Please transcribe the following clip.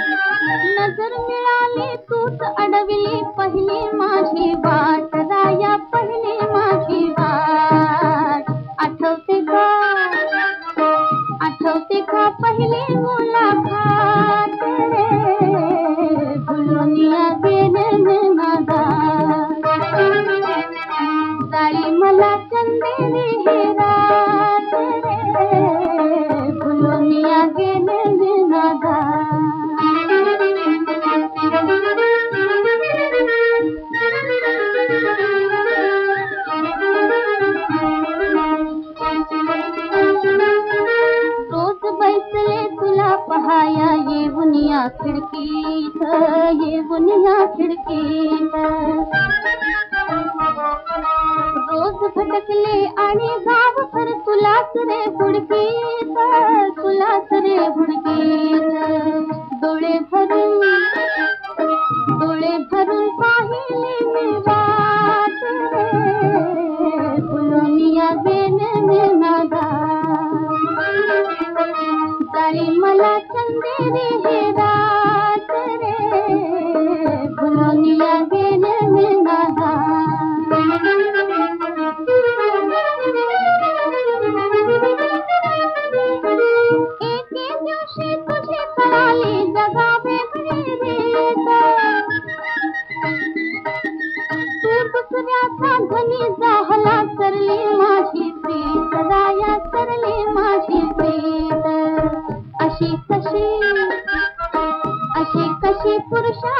नजर मिळाली तूच अडविली पहिली माझी वाट. राया पहिली माझी वाट. आठवते का? आठवते का पहिली मुलाखात? रे गेले येऊन या खिडकीत येऊन या खिडकीत रोज भटकले आणि गाव भर तुलाच रे हुडकीत तुलाच रे हुडकीत डोळे भरून पाहिले मी मी नादा जाळी मला चंदेरी हे 我的山。